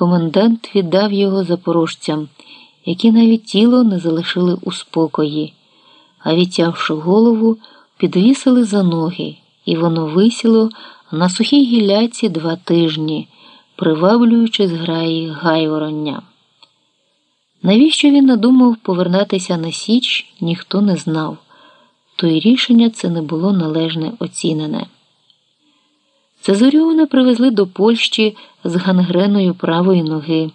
комендант віддав його запорожцям, які навіть тіло не залишили у спокої, а відтявши голову, підвісили за ноги, і воно висіло на сухій гіляці два тижні, приваблюючи зграї гайвороння. Навіщо він надумав повернатися на Січ, ніхто не знав, то й рішення це не було належне оцінене. Цезаріона привезли до Польщі з гангреною правої ноги,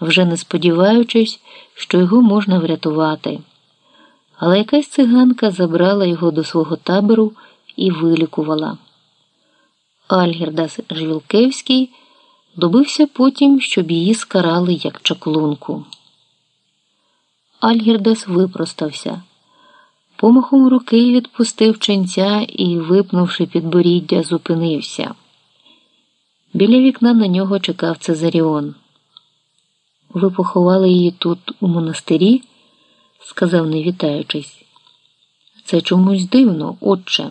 вже не сподіваючись, що його можна врятувати. Але якась циганка забрала його до свого табору і вилікувала. Альгірдас Жвілкевський добився потім, щоб її скарали як чаклунку. Альгірдас випростався. Помахом руки відпустив ченця і, випнувши підборіддя, зупинився. Біля вікна на нього чекав Цезаріон. Ви поховали її тут, у монастирі? сказав, не вітаючись. Це чомусь дивно, отче.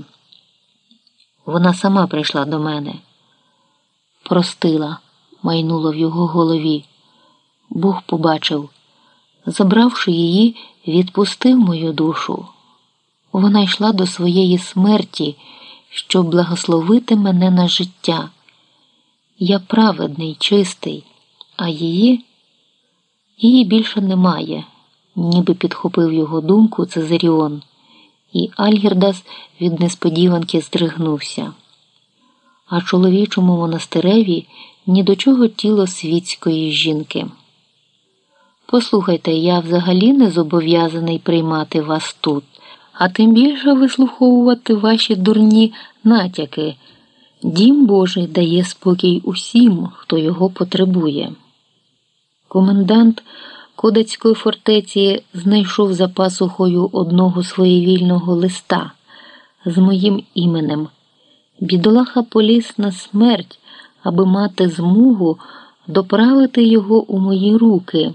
Вона сама прийшла до мене. Простила, майнуло в його голові. Бог побачив. Забравши її, відпустив мою душу. Вона йшла до своєї смерті, щоб благословити мене на життя. Я праведний, чистий, а її її більше немає, ніби підхопив його думку Цезаріон, і Альгірдас від несподіванки здригнувся. А чоловічому монастиреві ні до чого тіло світської жінки. Послухайте, я взагалі не зобов'язаний приймати вас тут, а тим більше вислуховувати ваші дурні натяки. Дім Божий дає спокій усім, хто його потребує. Комендант Кодацької фортеці знайшов за пасухою одного своєвільного листа з моїм іменем. Бідолаха поліз на смерть, аби мати змогу доправити його у мої руки.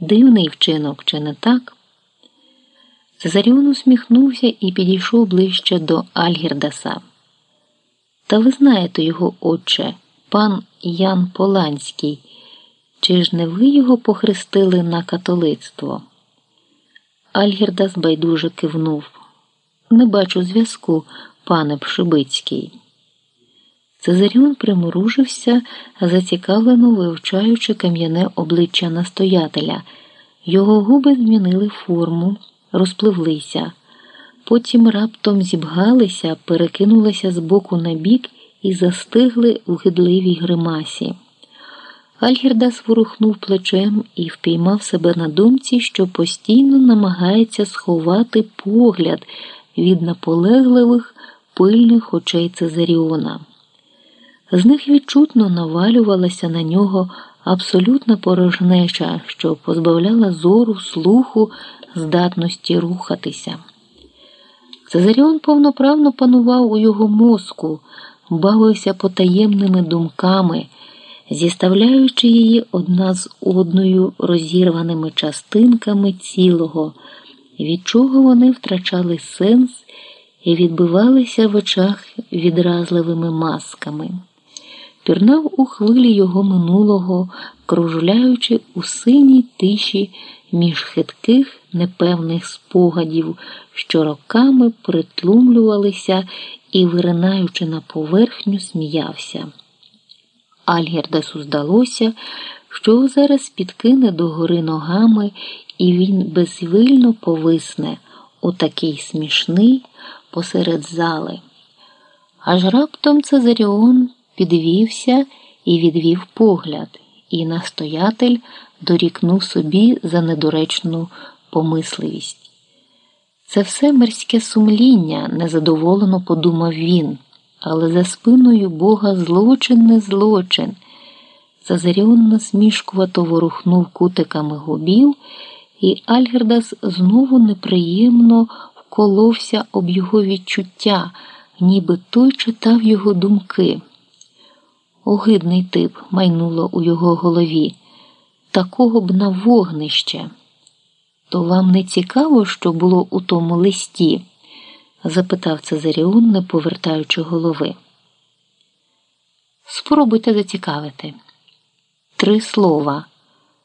Дивний вчинок, чи не так? Цезаріон усміхнувся і підійшов ближче до Альгірдаса. Та ви знаєте його, отче, пан Ян Поланський. Чи ж не ви його похрестили на католицтво? Альгірдас байдуже кивнув. Не бачу зв'язку, пане Пшибицький. Цезаріон приморужився, зацікавлено вивчаючи кам'яне обличчя настоятеля. Його губи змінили форму, розпливлися, потім раптом зібгалися, перекинулися з боку на бік і застигли у гидливій гримасі. Альгірдас ворухнув плечем і впіймав себе на думці, що постійно намагається сховати погляд від наполегливих пильних очей Цезаріона. З них відчутно навалювалася на нього абсолютна порожнеча, що позбавляла зору, слуху, здатності рухатися. Цезаріон повноправно панував у його мозку, бавився потаємними думками, зіставляючи її одна з одною розірваними частинками цілого, від чого вони втрачали сенс і відбивалися в очах відразливими масками пірнав у хвилі його минулого, кружляючи у синій тиші між хитких непевних спогадів, що роками притлумлювалися і, виринаючи на поверхню, сміявся. Альгердасу здалося, що зараз підкине догори ногами, і він безвильно повисне у такий смішний посеред зали. Аж раптом Цезаріон підвівся і відвів погляд, і настоятель дорікнув собі за недоречну помисливість. Це все мирське сумління, незадоволено подумав він, але за спиною Бога злочин не злочин. Зазаріон насмішкувато ворухнув кутиками губів, і Альгердас знову неприємно вколовся об його відчуття, ніби той читав його думки. Огидний тип майнуло у його голові. Такого б на вогнище. То вам не цікаво, що було у тому листі? запитав Цезаріон, не повертаючи голови. Спробуйте зацікавити. три слова.